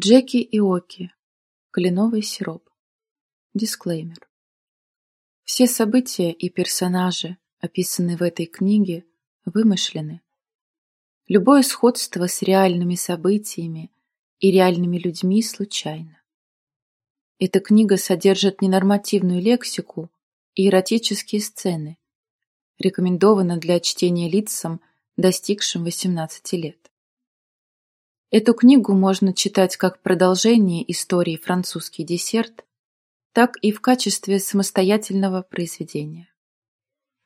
Джеки и Оки. Кленовый сироп. Дисклеймер. Все события и персонажи, описанные в этой книге, вымышлены. Любое сходство с реальными событиями и реальными людьми случайно. Эта книга содержит ненормативную лексику и эротические сцены. Рекомендована для чтения лицам, достигшим 18 лет. Эту книгу можно читать как продолжение истории «Французский десерт», так и в качестве самостоятельного произведения.